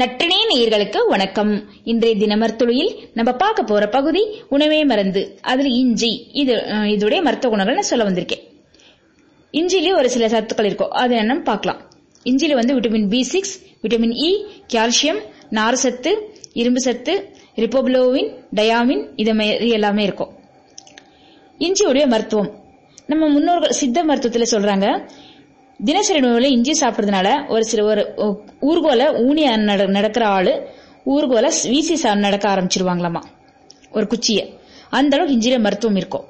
நற்றினே நேயர்களுக்கு வணக்கம். இன்றைய தினமர்த்துளியில் நம்ம பார்க்க போற பகுதி உணவே மருந்து. அதுல இஞ்சி இது இதோடைய மருத்துவ குணங்கள் நான் சொல்ல வந்திருக்கேன். இஞ்சிலே ஒரு சில சத்துக்கள் இருக்கும் அது என்னன்னு பார்க்கலாம். இஞ்சில வந்து vitamin B six vitamin E calcium நார் சத்து இரும்பு சத்து ரிப்போப்ளோவின் டயாமின் இது மாதிரி எல்லாமே இருக்கும் இஞ்சியுடைய மருத்துவம். நம்ம முன்னோர்கள் சித்த மருத்துவத்தில் சொல்றாங்க தினசரி உணவுல இஞ்சி சாப்பிட்றதுனால ஒரு சில ஒரு ஒ- ஊர்கோல ஊனி நட- நடக்கிற ஆளு ஊர்கோல வீசி சா- நடக்க ஆரம்பிச்சிருவாங்களாமா? ஒரு குச்சிய. அந்த அளவுக்கு இஞ்சியில மருத்துவம் இருக்கும்.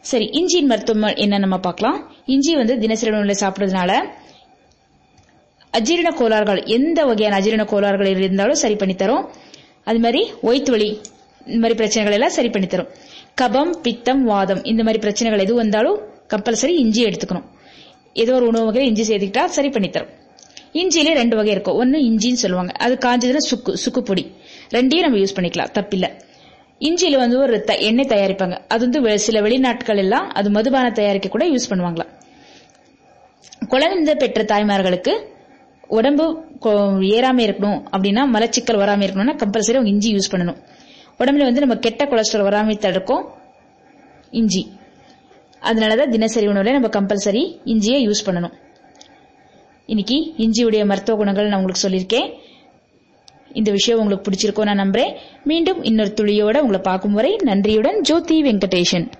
சரி இஞ்சியின் மருத்துவம் என்ன நம்ம பார்க்கலாம். இஞ்சி வந்து தினசரி உணவுல சாப்பிட்றதுனால அஜீரண கோளாறுகள் எந்த வகையான அஜீரண கோளாறுகள் இருந்தாலும் சரி பண்ணி தரும். அது மாதிரி ஒய்த்து வலி இந்த மாதிரி பிரச்சனைகள் எல்லாம் சரி பண்ணி தரும். கபம் பித்தம் வாதம் இந்த மாதிரி பிரச்சனைகள் எது வந்தாலும் கம்பல்சரி இஞ்சி எடுத்துக்கணும். ஏதோ ஒரு உணவு வகையில் இஞ்சி சேர்த்துக்கிட்டா சரி பண்ணி தரும். இஞ்சியிலே ரெண்டு வகை இருக்கும். ஒன்னு இஞ்சின்னு சொல்லுவாங்க. அது காஞ்சதுன்னா சுக்கு சுக்கு பொடி. ரெண்டையும் நம்ம யூஸ் பண்ணிக்கலாம். தப்பில்லை. இஞ்சியில வந்து ஒரு த- எண்ணெய் தயாரிப்பாங்க. அது வந்து வெ- சில வெளிநாட்கள் எல்லாம் அது மதுபான தயாரிக்க கூட யூஸ் பண்ணுவாங்களாம். குழந்தை பெற்ற தாய்மார்களுக்கு உடம்பு கொ- ஏறாம இருக்கணும் அப்படின்னா மலச்சிக்கல் வராம இருக்கணும்னா கம்பல்சரி அவங்க இஞ்சி யூஸ் பண்ணணும். உடம்புல வந்து நம்ம கெட்ட கொலஸ்ட்ரால் வராம தடுக்கும் இஞ்சி. அதனாலதான் தினசரி உணவுல நம்ம கம்பல்சரி இஞ்சியை யூஸ் பண்ணணும். இன்னைக்கு இஞ்சியுடைய மருத்துவ குணங்கள் நான் உங்களுக்கு சொல்லியிருக்கேன். இந்த விஷயம் உங்களுக்கு பிடிச்சிருக்கோம் நான் நம்புறேன். மீண்டும் இன்னொரு துளியோட உங்களை பார்க்கும் வரை நன்றியுடன் ஜோதி வெங்கடேஷன்.